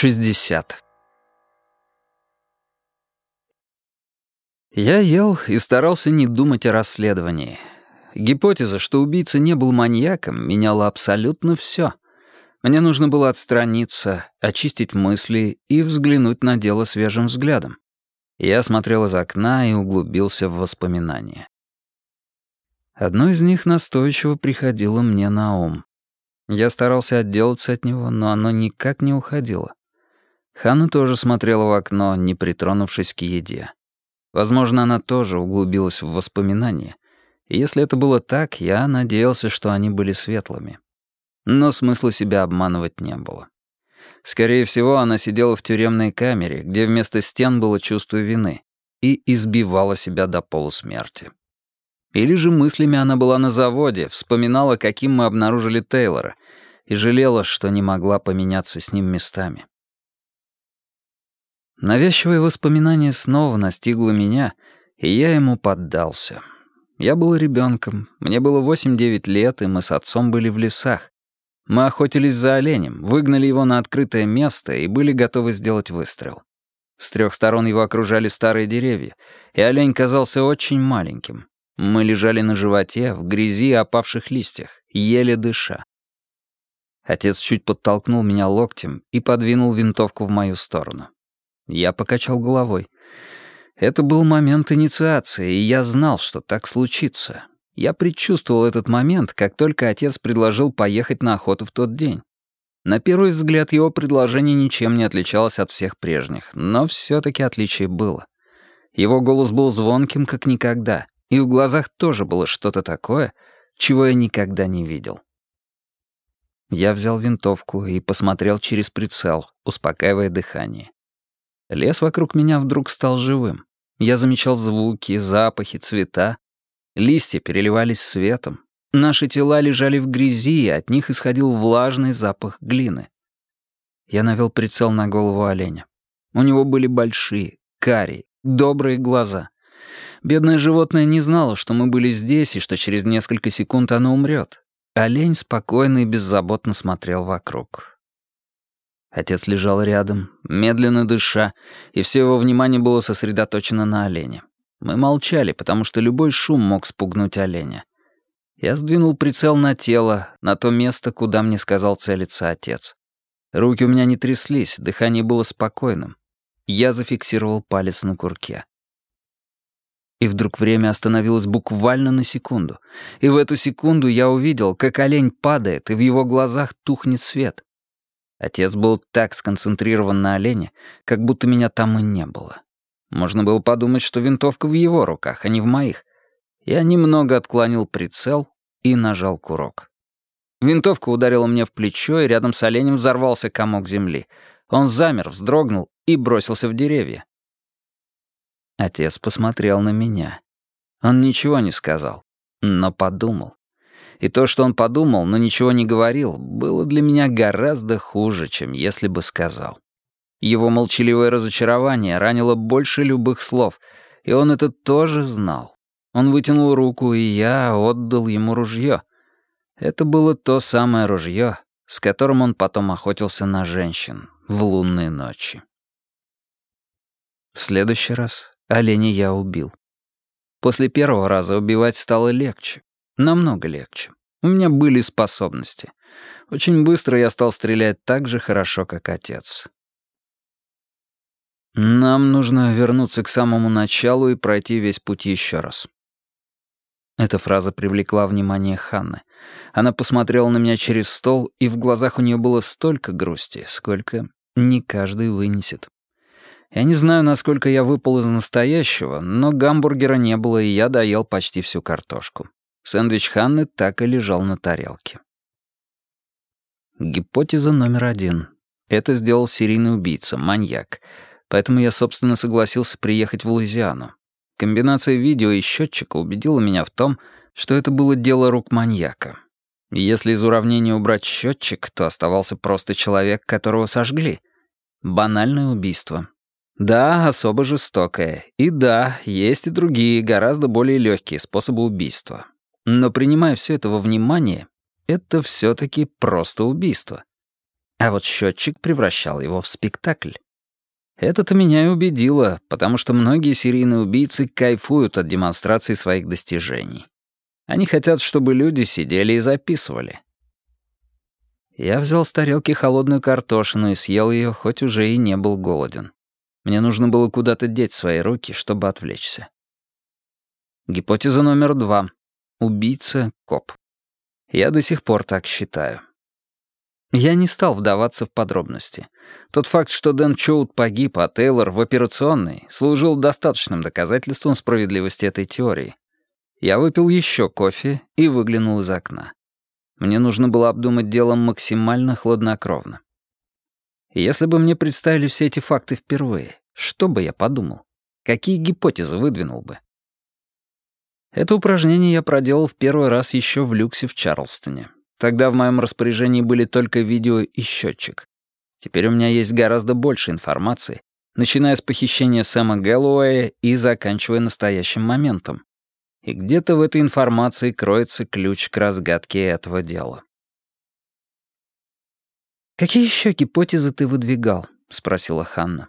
60. Я ел и старался не думать о расследовании. Гипотеза, что убийца не был маньяком, меняла абсолютно все. Мне нужно было отстраниться, очистить мысли и взглянуть на дело свежим взглядом. Я смотрел из окна и углубился в воспоминания. Одно из них настойчиво приходило мне на ум. Я старался отделаться от него, но оно никак не уходило. Ханна тоже смотрела в окно, не притронувшись к еде. Возможно, она тоже углубилась в воспоминания. И если это было так, я надеялся, что они были светлыми. Но смысла себя обманывать не было. Скорее всего, она сидела в тюремной камере, где вместо стен было чувство вины, и избивала себя до полусмерти. Или же мыслями она была на заводе, вспоминала, каким мы обнаружили Тейлора, и жалела, что не могла поменяться с ним местами. Навязчивое воспоминание снова настигло меня, и я ему поддался. Я был ребенком, мне было 8-9 лет, и мы с отцом были в лесах. Мы охотились за оленем, выгнали его на открытое место и были готовы сделать выстрел. С трех сторон его окружали старые деревья, и олень казался очень маленьким. Мы лежали на животе, в грязи и опавших листьях, еле дыша. Отец чуть подтолкнул меня локтем и подвинул винтовку в мою сторону. Я покачал головой. Это был момент инициации, и я знал, что так случится. Я предчувствовал этот момент, как только отец предложил поехать на охоту в тот день. На первый взгляд его предложение ничем не отличалось от всех прежних, но все-таки отличие было. Его голос был звонким, как никогда, и в глазах тоже было что-то такое, чего я никогда не видел. Я взял винтовку и посмотрел через прицел, успокаивая дыхание. Лес вокруг меня вдруг стал живым. Я замечал звуки, запахи, цвета. Листья переливались светом. Наши тела лежали в грязи, и от них исходил влажный запах глины. Я навел прицел на голову оленя. У него были большие, карие, добрые глаза. Бедное животное не знало, что мы были здесь и что через несколько секунд оно умрет. Олень спокойно и беззаботно смотрел вокруг. Отец лежал рядом, медленно дыша, и все его внимание было сосредоточено на олене. Мы молчали, потому что любой шум мог спугнуть оленя. Я сдвинул прицел на тело, на то место, куда мне сказал целиться отец. Руки у меня не тряслись, дыхание было спокойным. Я зафиксировал палец на курке. И вдруг время остановилось буквально на секунду. И в эту секунду я увидел, как олень падает, и в его глазах тухнет свет. Отец был так сконцентрирован на олене, как будто меня там и не было. Можно было подумать, что винтовка в его руках, а не в моих. Я немного отклонил прицел и нажал курок. Винтовка ударила мне в плечо, и рядом с оленем взорвался комок земли. Он замер, вздрогнул и бросился в деревья. Отец посмотрел на меня. Он ничего не сказал, но подумал. И то, что он подумал, но ничего не говорил, было для меня гораздо хуже, чем если бы сказал. Его молчаливое разочарование ранило больше любых слов, и он это тоже знал. Он вытянул руку, и я отдал ему ружье. Это было то самое ружье, с которым он потом охотился на женщин в лунные ночи. В следующий раз оленя я убил. После первого раза убивать стало легче. Намного легче. У меня были способности. Очень быстро я стал стрелять так же хорошо, как отец. Нам нужно вернуться к самому началу и пройти весь путь еще раз. Эта фраза привлекла внимание Ханны. Она посмотрела на меня через стол, и в глазах у нее было столько грусти, сколько не каждый вынесет. Я не знаю, насколько я выпал из настоящего, но гамбургера не было, и я доел почти всю картошку. Сэндвич Ханны так и лежал на тарелке. Гипотеза номер один. Это сделал серийный убийца, маньяк. Поэтому я, собственно, согласился приехать в Луизиану. Комбинация видео и счетчика убедила меня в том, что это было дело рук маньяка. Если из уравнения убрать счетчик, то оставался просто человек, которого сожгли. Банальное убийство. Да, особо жестокое. И да, есть и другие, гораздо более легкие способы убийства. Но принимая все это во внимание, это все-таки просто убийство. а вот счетчик превращал его в спектакль. Это-то меня и убедило, потому что многие серийные убийцы кайфуют от демонстрации своих достижений. Они хотят, чтобы люди сидели и записывали. Я взял с тарелки холодную картошину и съел ее, хоть уже и не был голоден. Мне нужно было куда-то деть свои руки, чтобы отвлечься. Гипотеза номер два. Убийца — коп. Я до сих пор так считаю. Я не стал вдаваться в подробности. Тот факт, что Дэн Чоут погиб, а Тейлор в операционной, служил достаточным доказательством справедливости этой теории. Я выпил еще кофе и выглянул из окна. Мне нужно было обдумать дело максимально хладнокровно. Если бы мне представили все эти факты впервые, что бы я подумал? Какие гипотезы выдвинул бы? Это упражнение я проделал в первый раз еще в люксе в Чарлстоне. Тогда в моем распоряжении были только видео и счетчик. Теперь у меня есть гораздо больше информации, начиная с похищения Сэма Гэллоуэя и заканчивая настоящим моментом. И где-то в этой информации кроется ключ к разгадке этого дела. «Какие еще гипотезы ты выдвигал?» — спросила Ханна.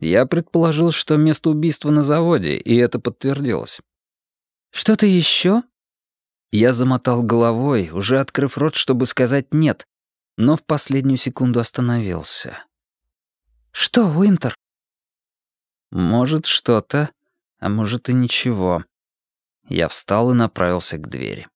Я предположил, что место убийства на заводе, и это подтвердилось. «Что-то еще?» Я замотал головой, уже открыв рот, чтобы сказать «нет», но в последнюю секунду остановился. «Что, Уинтер?» «Может, что-то, а может и ничего». Я встал и направился к двери.